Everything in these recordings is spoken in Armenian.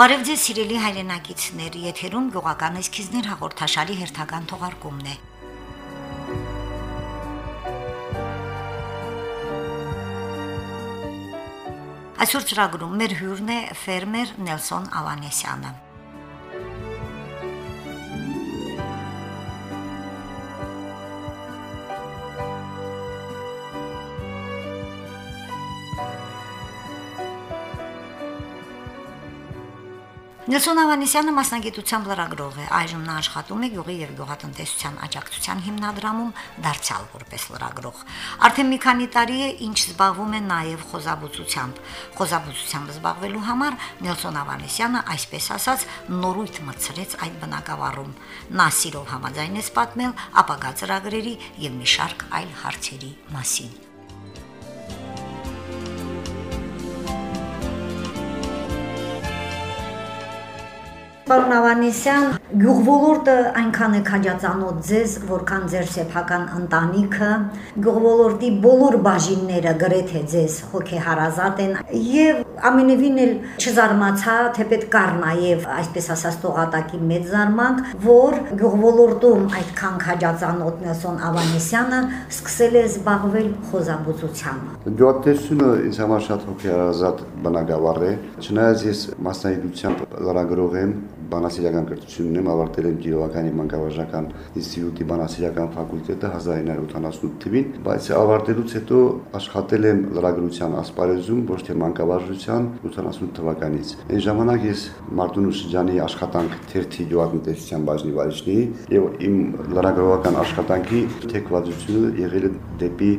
Բարև ձեզ սիրելի հայրենակիցներ, եթերում գյուղական էսքիզներ հաղորդաշարի հերթական թողարկումն է։ Այսօր ծրագրում մեր հյուրն է ֆերմեր Նելսոն Ավանեսյանը։ Նելսոն Ավանեսյանը մասնագիտությամբ լրագրող է։ Այժմ նա աշխատում է յուղի եւ գյուղատնտեսության աջակցության հիմնադրամում դարձյալ որպես լրագրող։ Արդեն մի քանի տարի է ինչ զբաղվում է նաեւ խոզաբուծությամբ։ Խոզաբուծությամբ զբաղվելու համար Նելսոն Ավանեսյանը, այսպես ասած, նորույթ մցրեց այդ բնակավարում։ Նա սիրով համաձայնեց պատմել ապագա ծրագրերի եւ մի շարք այլ հարցերի մասին։ Պարոն Ավանեսյան, գյուղվոլորտը այնքան է քաջածանոթ ձեզ, որքան ձեր սեփական ընտանիքը, գյուղվոլորտի բոլոր բաժինները գրեթե ձեզ հոգեհարազատ են եւ ամենևին էլ չզարմացա, թե պետք կար նաեւ այսպես ասած տողատակի մեծ զարմանք, որ գյուղվոլորտում այդքան քաջածանոթ Նելսոն Ավանեսյանը սկսել է զբաղվել խոզաբուծությամբ։ Գյուղատնտեսությունը ինձ համար շատ հոգեհարազատ բնագավառ է, չնայած ես մասնագիտությամբ լրագրող եմ, բանասիրական կրթությունն եմ ավարտել եմ Կիրովականի մանկավարժական ինստիտուտի բանասիրական ֆակուլտետը 1978 թվին, բայց ավարտելուց հետո աշխատել եմ լրագրության ասպարեզում, ոչ թե մանկավարժության 88 թվականից։ Այն ժամանակ ես Մարտունու շրջանի աշխատանք թերթի գյուղատնտեսության բաժնի վարիչն էի եւ իմ լրագրողական աշխատանքի թեկվածությունը եղել է դեպի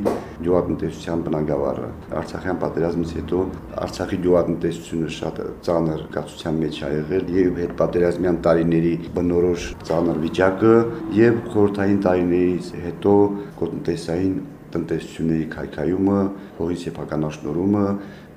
գյուղատնտեսության բնագավառը։ Արցախյան պատերազմից հետո Արցախի գյուղատնտեսությունը շատ ծանր կացության մեջ ա եղել եւ հետ պատերազմյան տարիների բնորոշ ծանր վիճակը եւ խորհրդային տարիներից հետո կոտնտեսային տնտեսությունների քայքայումը, հողի սեփականաշնորհումը,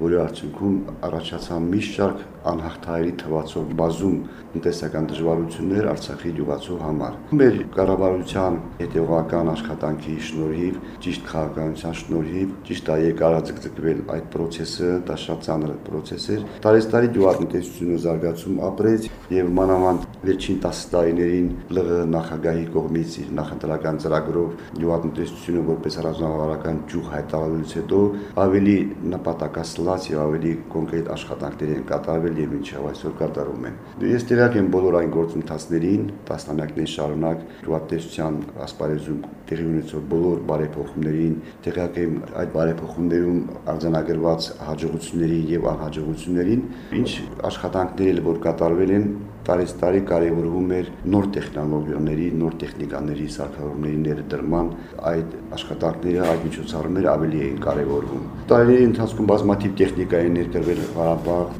որի արդյունքում առաջացան մի շարք անհաղթահարի թվացող բազում տնտեսական դժվարություններ Արցախի յուղացու համար։ Մեր կառավարության հետևողական աշխատանքի շնորհիվ, ճիշտ քաղաքականության շնորհիվ, ճիշտ է եկարաձգձգվել այդ process-ը, դա շատ ծանր process էր։ Տարեստարի յուղատնտեսությունը զարգացում ապրեց եւ մանավանդ վերջին 10 տարիներին ԼՂ նախագահի կողմից իր նախընտրական ծրագրով յուղատնտեսությունը որպես ռազմավարական ճյուղ հայտարարելուց հետո ավելի նպատակասլաց եւ ավելի կոնկրետ աշխատանքներ են կատարվել եւ ինչեւ այսօր կատարում են։ Ես տեղյակ եմ բոլոր այն գործընթացներին, տասնամյակներ շարունակ յուղատնտեսության ասպարեզում տեղի ունեցող բոլոր բարեփոխումներին, տեղյակ եմ այդ բարեփոխումներում արձանագրված հաջողությունների եւ անհաջողություններին, ինչ աշխատանքներ որ կատարվել են տարեց տարի կարևորվում էր նոր տեխնոլոգիաների, նոր տեխնիկաների սարքավորումների ներդրման այդ աշխատանքները, այդ միջոցառումները ավելի էին կարևորվում։ Տարիների ընթացքում բազմաթիվ տեխնիկա են ներդրվել Ղարաբաղ,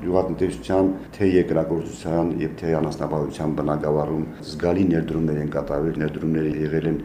յուղատնտեսության, թե երկրագործության եւ թե անասնապահության բնագավառում զգալի ներդրումներ են կատարվել, ներդրումները եղել են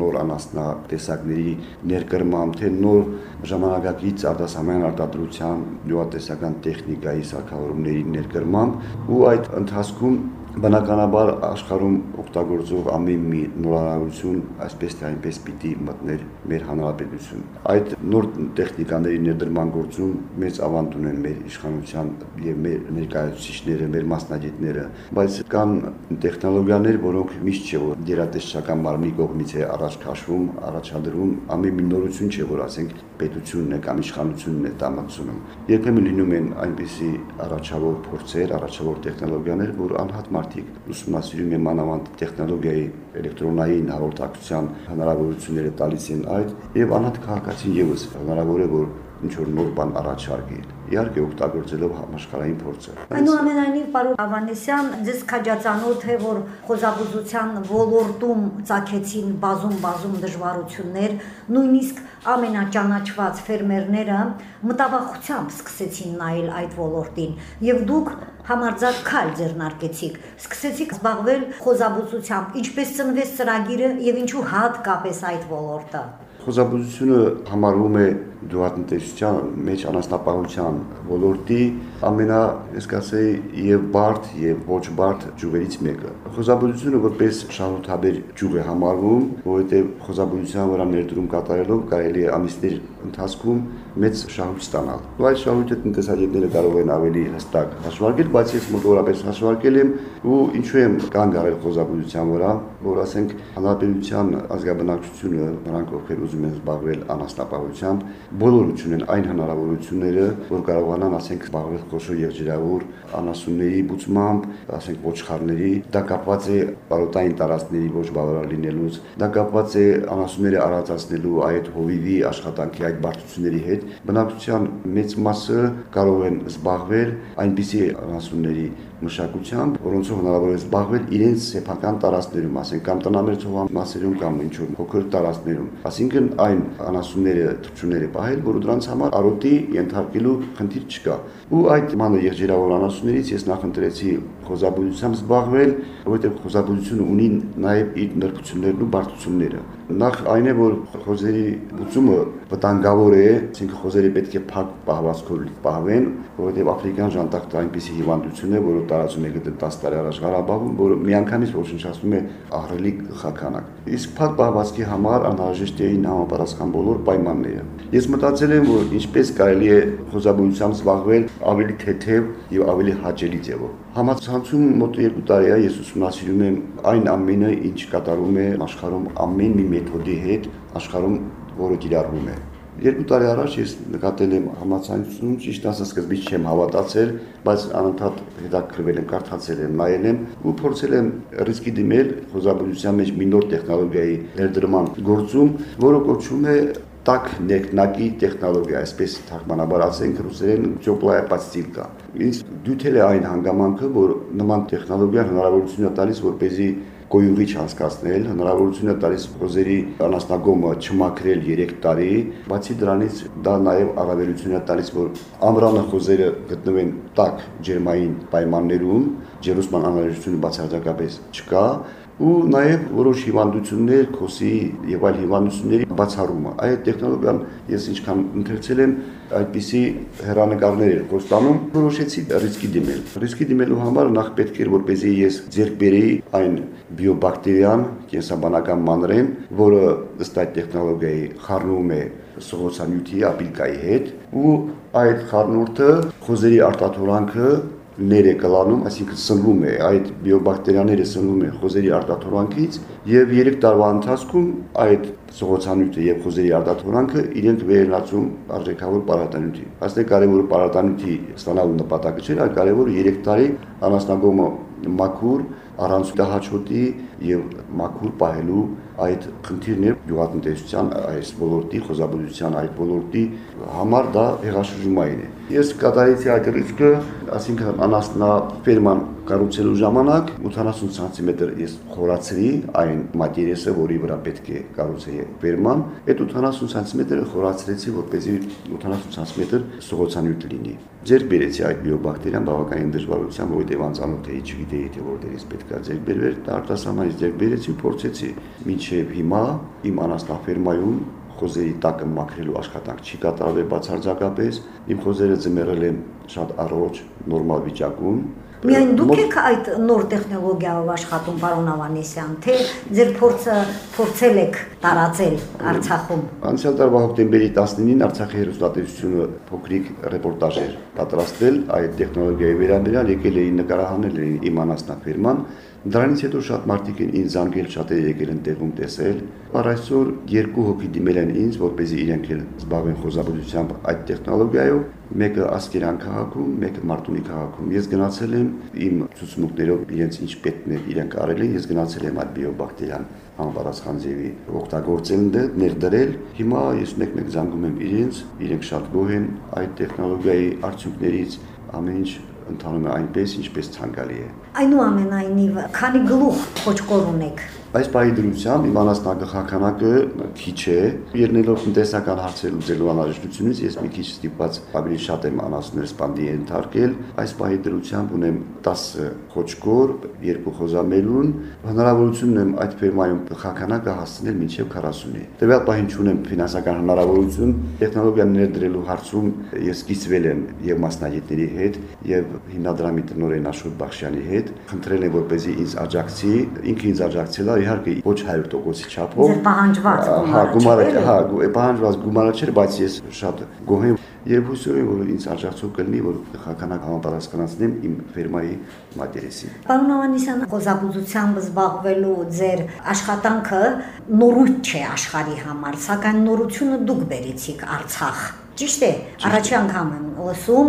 նոր անասնատեսակների ներկրմամբ, թե նոր ժամանակակից արտասահման արտադրության յուղատնտեսական տեխնիկայի սարքավորումների ներկրմամբ ու այդ ընթացքում Բնականաբար աշխարհում օգտագործող ամեն մի նորարարություն այսպես թե այնպես պիտի մտներ մեր հանրապետություն։ Այդ նոր տեխնիկաների ներդրման գործում մեծ ավանդ ունեն մեր իշխանության եւ մեր ներկայացուցիչները, մեր մասնագետները, բայց կան տեխնոլոգիաներ, որոնք միշտ չէ որ դերատեսչական մարմնի կողմից է առաջ քաշվում, առաջադրում, ամեն մի նորություն չէ որ ասենք պետությունն է կամ իշխանությունն է դա մտցնում։ Երբեմն լինում են այնպիսի առաջավոր փորձեր, առաջավոր տեխնոլոգիաներ, որ անհատ մարդիկ ուսումնասիրում են մանավանդ տեխնոլոգիայի էլեկտրոնային հաղորդակցության հնարավորությունները տալիս են այդ եւ անհատ քաղաքացին եւս հնարավոր է որ ինչ որ նոր բան առաջարկի իհարկե օգտագործելով համաշխարհային փորձը այնուամենայնիվ պարոն Ավանեսյան ձեզ քաջածանոթ է որ խոզաբուծության ոլորտում ցակեցին բազում-բազում դժվարություններ նույնիսկ ամենաճանաչված ֆերմերները մտավախությամբ սկսեցին նայել այդ ոլորտին եւ դուք համարձակ քայլ ձեռնարկեցիք սկսեցիք զբաղվել խոզաբուծությամբ ինչպես ծնվեց ծրագիրը եւ ինչու հատկապես այդ ոլորտը Խոզաբուծությունը համարվում է գյուղատնտեսության մեջ անասնապահության ոլորտի ամենա, ես կասեի, եւ բարդ եւ ոչ բարդ ճյուղերից մեկը։ Խոզաբուծությունը որպես շահութաբեր ճյուղ է համարվում, որովհետեւ խոզաբուծության վրա ներդրում կատարելով կարելի է ամիսներ ընթացքում մեծ շահույթ ստանալ։ Ու այդ շահույթը տնտեսագետները կարող են ավելի հստակ հաշվարկել, բայց ես մոտավորապես հաշվարկել եմ ու ինչու եմ կանգ առել խոզաբուծության վրա, որ ասենք հանրապետության ազգաբնակչությունը, նրանք ովքեր ուզում են զբաղվել անասնապահությամբ, բոլորը ունեն այն հնարավորությունները, որ կարողանան ասենք զբաղվել խոշոր եղջերավոր անասունների բուծմամբ, ասենք ոչխարների, դա կապված է բարոտային տարածքների ոչ բավարար լինելուց, դա կապված է անասունները առածացնելու այդ հովիվի աշխատանքի այդ բարդությունների հետ։ Բնակչության մեծ մասը կարող են զբաղվել այնպիսի անասունների մշակությամբ, որոնցով հնարավոր է զբաղվել իրենց սեփական տարածքներում, ասենք կամ տնամերձողամասերում կամ ինչ որ փոքր տարածքներում։ Այսինքն այն անասունները, թռչունները պահել, որ դրանց համար արոտի ենթարկելու խնդիր չկա։ Ու այդ մանր եղջերավոր անասուններից ես նախընտրեցի խոզաբուծությամբ զբաղվել, որովհետև խոզաբուծությունը ունի նաև իր նրբություններն ու բարդությունները։ Նախ այն է, որ խոզերի բուծումը վտանգավոր է, այսինքն խոզերը պետք է փակ պահվածքով պահվեն, որովհետև աֆրիկյան ժանտակտը այնպիսի հիվանդություն է, որը տարածում է գտե 10 տարի առաջ Ղարաբաղում, որը միանգամից ոչնչացնում է ահռելի խականակ։ Իսկ փակ պահվածքի համար անհրաժեշտ էին համապարասխան բոլոր պայմանները։ Ես մտածել եմ, որ ինչպես կարելի է խոզաբուծությամբ զբաղվել ավելի թեթև եւ ավելի հաճելի ձևով։ Համացանցում մոտ 2 տարի է ես ուսումնասիրում եմ այն ամենը, ինչ կատարում է աշխարհում ամեն մի մեթոդի հետ, աշխարհում որը կիրառվում է։ Երկու տարի առաջ ես նկատել եմ համացանցում, ճիշտ ասած սկզբից չեմ հավատացել, բայց անընդհատ հետաքրվել եմ, կարդացել եմ, նայել եմ ու փորձել եմ ռիսկի դիմել խոզաբուծության մեջ մի նոր տեխնոլոգիայի ներդրման գործում, որը կոչվում է տակ ներկնակի տեխնոլոգիա, այսպես թարգմանաբար ասենք ռուսերեն теплая подстилка։ Ինձ դյութել է այն հանգամանքը, որ նման տեխնոլոգիան հնարավորություն է տալիս, որպեսզի կոյուղի չհասկացնել, հնարավորություն է տալիս խոզերի անասնագոմը չմաքրել 3 տարի, բացի դրանից դա նաև առավելություն է տալիս, որ ամրանը խոզերը գտնվեն տաք ջերմային պայմաններում, ջերուսման անհրաժեշտությունը բացարձակապես չկա, ու նաև որոշ հիվանդություններ, քոսի եւ այլ հիվանդությունների բացառումը։ Այդ տեխնոլոգիան ես ինչքան ընթերցել եմ, այդպիսի հերանեկարներ էր խոստանում, որոշեցի ռիսկի դիմել։ Ռիսկի դիմելու համար նախ պետք էր որպեսզի ես ձեռք բերեի այն բիոբակտերիան, կենսաբանական մանրեն, որը ըստ այդ տեխնոլոգիայի խառնվում է սողոցանյութի ապիլկայի հետ ու այդ խառնուրդը խոզերի արտաթորանքը ներ է կլանում, այսինքն սնվում է, այդ բիոբակտերիաները սնվում են խոզերի արտաթորանքից եւ 3 տարվա ընթացքում այդ սողոցանյութը եւ խոզերի արտաթորանքը իրենք վերենացում արժեքավոր պարարտանյութի։ Այստեղ կարևորը պարարտանյութի ստանալու նպատակը չէ, այլ կարևորը 3 տարի անասնագոմը մաքուր առանց դահաճոտի եւ մաքուր պահելու այդ խնդիրն է գյուղատնտեսության այս ոլորտի, խոզաբուծության այդ ոլորտի համար դա հեղաշրջումային է։ Ես կատարեցի այդ ռիսկը, ասինքն անասնա ֆերման կառուցելու ժամանակ 80 սանտիմետր ես խորացրի այն մատերիեսը, որի վրա պետք է կառուցեի ֆերման, այդ 80 սանտիմետրը խորացրեցի, որպեսզի 80 սանտիմետր սողոցանյութ լինի։ Ձեր բերեցի այդ բիոբակտերիան բավականին դժվարությամբ, որովհետև անծանոթ էի, չգիտեի թե որտեղից պետք է ձեր բերվեր, արտասահմանից ձեր բերեցի, փորձեցի։ Մինչև հիմա իմ անաստաֆերմայում խոզերի տակը մաքրելու աշխատանք չի կատարվել բացարձակապես։ Իմ խոզերը ձմեռել են շատ առողջ, նորմալ վիճակում, Միայն դուք եք այդ նոր տեխնոլոգիայով աշխատում, պարոն Ավանեսյան, թե ձեր փորձը փորձել եք տարածել Արցախում։ Անցյալ տարվա հոկտեմբերի 19-ին Արցախի հերոստատեսությունը փոքրիկ ռեպորտաժ էր պատրաստել այդ տեխնոլոգիայի վերաբերյալ, եկել էին նկարահանել իմ անասնաֆիրման Դրանից հետո շատ մարդիկ են ինձ զանգել, շատերը եկել են տեղում տեսել։ Առ այսօր երկու հոգի դիմել են ինձ, որպեսզի իրենք էլ զբաղվեն խոզաբուծությամբ այդ տեխնոլոգիայով, մեկը Ասկերան քաղաքում, մեկը Մարտունի քաղաքում։ Ես գնացել եմ իմ ցուցմունքներով իրենց ինչ պետքն է իրենք արել են, ես գնացել եմ այդ բիոբակտերիան համապարասխան ձևի օգտագործել դե ներդրել։ Հիմա ես մեկ-մեկ զանգում եմ իրենց, իրենք շատ գոհ են այդ տեխնոլոգիայի արդյունքներից, ամեն ինչ ընթանում է այնպես, ինչպես ցանկալի է։ Այնուամենայնիվ, քանի գլուխ խոչկոր ունեք։ Այս բայի դրությամբ իմ անասնագահականակը քիչ է։ Ելնելով տնտեսական հարցեր լուծելու անհրաժեշտությունից ես մի քիչ ստիպված ավելի շատ եմ անասուններ սպանդի ենթարկել։ Այս բայի դրությամբ ունեմ 10 խոչկոր, երկու խոզամելուն, հնարավորություն ունեմ այդ ֆերմայում գահականակը հասցնել մինչև 40-ի։ Տվյալ պահին ունեմ ֆինանսական հնարավորություն տեխնոլոգիան ներդրելու հարցում ես սկիզբել եմ եւ մասնագետների հետ եւ հիմնադրամի տնօրեն Աշոտ Բախշյանի հետ խնդրել եմ որպեսզի ինձ աջակցի ինքը ինձ աջակցել է իհարկե ոչ 100%-ի չափով Ձեր պահանջված հա գումարը հա պահանջված գումարը չէր բայց ես շատ գոհ եմ եւ հույսով եմ որ ինձ աջակցող կլինի որ խականակ համապատասխանացնեմ իմ ֆերմայի մատերեսին Պարոն Ավանեսյան խոզաբուծությամբ զբաղվելու ձեր աշխատանքը նորույթ չէ աշխարհի համար սակայն նորությունը դուք բերեցիք Արցախ Ճիշտ է, առաջի անգամ եմ լսում,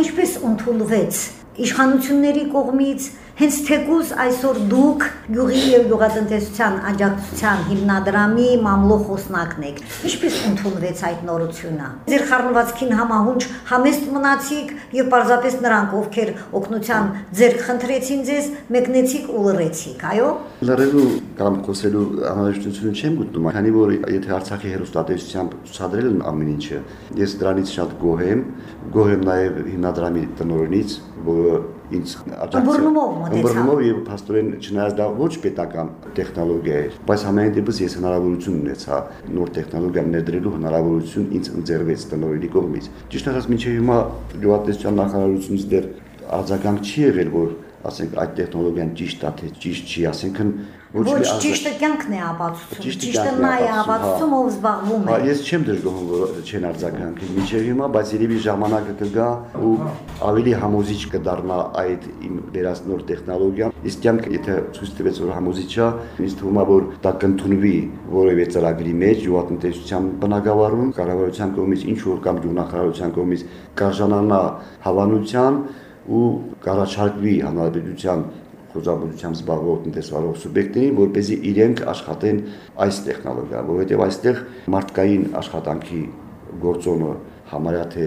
ինչպես ընդունվեց իշխանությունների կողմից հենց թեկուզ այսօր դուք յուղի եւ յուղատնտեսության աջակցության հիմնադրամի մամլո խոսնակն եք ինչպես ընդունվեց այդ նորությունը ձեր խառնվածքին համահունչ համեստ մնացիք եւ պարզապես նրանք ովքեր օգնության ձեր խնդրեցին ձեզ մեկնեցիք ու լրեցիք այո լրելու կամ խոսելու անհրաժեշտություն չեմ գտնում քանի որ եթե Արցախի հերոստատեսությամբ ցուցադրել են ամեն ինչը ես դրանից շատ գոհ եմ գոհ եմ նաեւ հիմնադրամի տնօրենից որը ինձ աջակցումով մոտեցավ եւ փաստորեն չնայած դա ոչ պետական տեխնոլոգիա էր բայց համենայն դեպս ես հնարավորություն ունեցա նոր տեխնոլոգիա ներդրելու հնարավորություն ինձ ընձեռվեց տնօրենի կողմից ճիշտ ասած մինչեւ հիմա գյուղատնտեսության նախարարությունից դեռ արձագանք չի եղել որ ասենք այդ տեխնոլոգիան ճիշտ է թե ճիշտ չի ասենքն ոչ մի ճիշտը կյանքն է ապացուցում ճիշտը նա է ապացուցում ով զբաղվում է հա ես չեմ դժգոհում որ չեն արձագանքել միջև հիմա բայց երևի ժամանակը կգա ու ավելի համոզիչ կդառնա այդ իմ վերած նոր տեխնոլոգիան իսկ կյանք եթե ցույց տվեց որ համոզիչ է ինձ թվում է որ դա կընդունվի որևէ ծրագրի մեջ յուղատնտեսության բնակավարում կառավարության կողմից ինչ որ կամ գյուղնախարարության կողմից կարժանանա հավանության ու կարաչարկվի հանրապետության խոզաբուծությամբ զբաղվող տնտեսվարող սուբյեկտներին, որ เป զի իրենք աշխատեն այս տեխնոլոգիա, որովհետև այստեղ մարդկային աշխատանքի գործոնը համարյա թե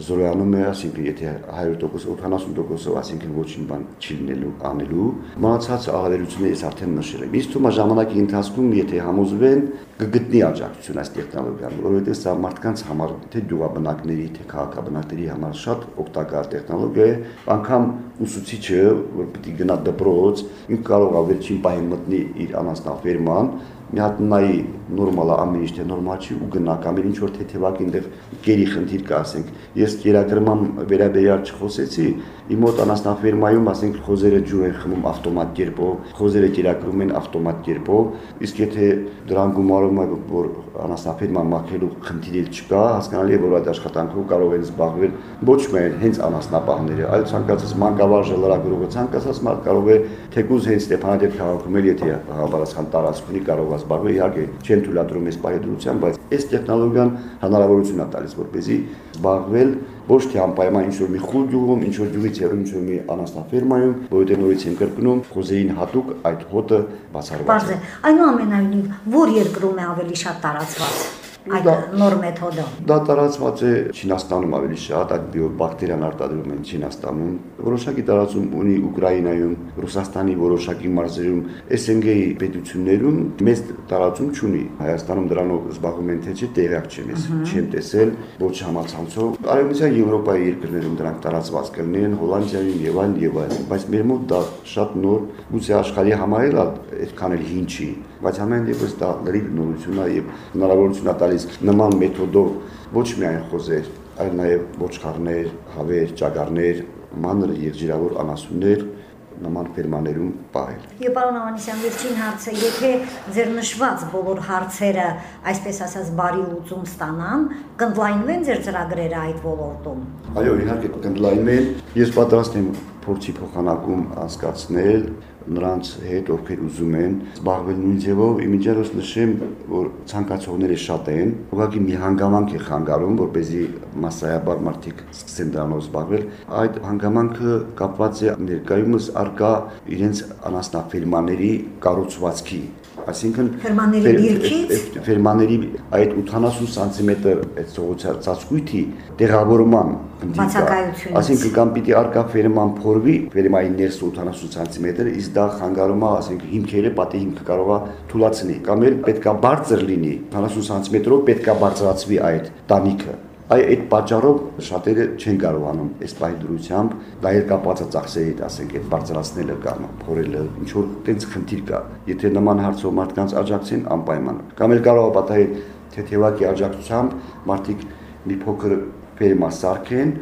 զորանում է, ասինքն եթե 100% 80%-ով, ասինքն ոչինչ բան չի լինելու անելու, մնացած աղավերությունը ես արդեն նշել եմ։ Իսկ թվում է ժամանակի ընթացքում, եթե համոզվեն, կգտնի աջակցություն այս տեխնոլոգիան, որովհետև սա մարդկանց համար, թե դյուղաբնակների, թե քաղաքաբնակների համար շատ օգտակար տեխնոլոգիա է, անգամ ուսուցիչը, որ պիտի գնա դպրոց, ինքը կարող է վերջին պահին մտնի իր անասնաֆերման, մի հատ նայի նորմալ է ամեն ինչ թե նորմալ չի ու գնա կամ ինչ որ թեթևակ այնտեղ գերի խնդիր կա ասենք ես կերակրման վերաբերյալ չխոսեցի իմ մոտ անասնաֆերմայում ասենք խոզերը ջուր են խմում ավտոմատ կերպով խոզերը կերակրում են ավտոմատ կերպով իսկ եթե դրան գումարում է որ անասնաֆերման մաքրելու խնդիր էլ չկա հասկանալի է որ այդ աշխատանքով կարող են զբաղվել ոչ միայն հենց անասնապահները այլ ցանկացած մանկավարժը լրագրողը ցանկացած մարդ կարող է թեկուզ հենց Ստեփանադեր քաղաքում էլ եթե հավասար տարածք ունի կարող զբաղվել իհարկե չեն թույլատրում այս պայդրությամբ բայց այս տեխնոլոգիան հնարավորություն է տալիս որպեսզի զբաղվել ոչ թե անպայման ինչ որ մի խուլ գյուղում, ինչ որ գյուղից հեռու ինչ որ մի անաստաֆերմայում, որովհետև նորից եմ կրկնում, խոզերին հատուկ այդ հոտը բացառված է։ Բարձր։ Այնուամենայնիվ, որ երկրում է ավելի շատ տարածված այդ նոր մեթոդը։ Դա տարածված է Չինաստանում ավելի շատ, այդ բիոբակտերիան արտադրում են Չինաստանում, որոշակի տարածում ունի Ուկրաինայում, Ռուսաստանի որոշակի մարզերում, SNG-ի պետություններում մեծ տարածում չունի։ Հայաստանում դրանով զբաղվում են թե չէ, տեղյակ չեմ ես, չեմ տեսել ոչ համացանցով։ Արևմտյան Եվրոպայի երկրներում դրանք տարածված կլինեն, Հոլանդիայում եւ այլն եւ այլն, բայց մեր մոտ դա շատ նոր, գուցե աշխարհի համար էլ այդքան էլ հին չի, բայց ամեն դեպս դա լրիվ նորություն է եւ հնարավորություն է տալիս նման մեթոդով ոչ միայն խոզեր, այլ նաև ոչխարներ, հավեր, ճագարներ, մանր եւ ջրավոր անասուններ նման ֆերմաներում պահել։ Եվ պարոն Ավանեսյան, վերջին հարցը, եթե ձեր նշված բոլոր հարցերը, այսպես ասած, բարի լուծում ստանան, կընդլայնվեն ձեր ծրագրերը այդ ոլորտում։ Այո, իհարկե կընդլայնվեն։ Ես պատրաստ եմ փորձի փոխանակում անցկացնել նրանց հետ, ովքեր ուզում են զբաղվել նույն ձևով, իմիջիայլոց նշեմ, որ ցանկացողները շատ են, ուղղակի մի հանգամանք է խանգարում, որ เป զի massայաբար մարդիկ սկսեն դրանով զբաղվել։ Այդ հանգամանքը կապված է ներկայումս արկա իրենց անասնաֆերմաների կառուցվածքի Այսինքն ֆերմաների դիրքից ֆերմաների այդ 80 սանտիմետր այդ ծածկույթի տեղավորման բացակայությունից։ Այսինքն կամ պիտի արկա ֆերման փորվի, ֆերմայի ներսը 80 սանտիմետր, իսկ դա խանգարում է, ասենք հիմքերը, պատի հիմքը կարող է թուլացնի, կամ էլ պետքա բարձր լինի, 40 սանտիմետրով պետքա բարձրացվի այդ տանիքը Այ այդ պատճառով շատերը չեն կարողանում այս պահի դրությամբ դա էլ կապված է ծախսերի հետ, ասենք, այդ բարձրացնելը կամ փորելը, ինչ որ տենց խնդիր կա։ Եթե նման հարցով մարդկանց աջակցեն անպայման։ Կամ էլ կարող է պատահել թեթևակի աջակցությամբ մարդիկ մի փոքր ֆերմա սարքեն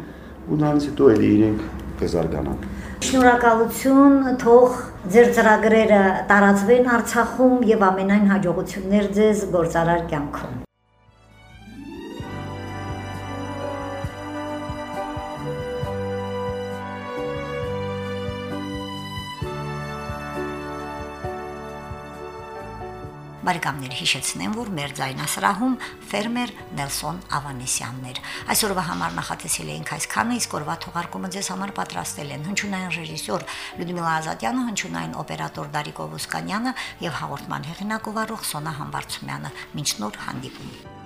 ու նրանից հետո էլի իրենք կզարգանան։ Շնորհակալություն, թող ձեր ծրագրերը տարածվեն Արցախում եւ ամենայն հաջողություններ ձեզ գործարար կյանքում։ Բարեկամներ հիշեցնեմ, որ մեր ձայնասրահում ֆերմեր Նելսոն Ավանեսյանն էր։ Այսօրվա համար նախատեսել էինք այսքանը, իսկ օրվա թողարկումը ձեզ համար պատրաստել են հնչյունային ռեժիսոր Լյուդմիլա Ազատյանը, հնչյունային օպերատոր Դարիկ Օվոսկանյանը եւ հաղորդման հեղինակ ով Սոնա Համբարձումյանը։ Մինչ նոր հանդիպում։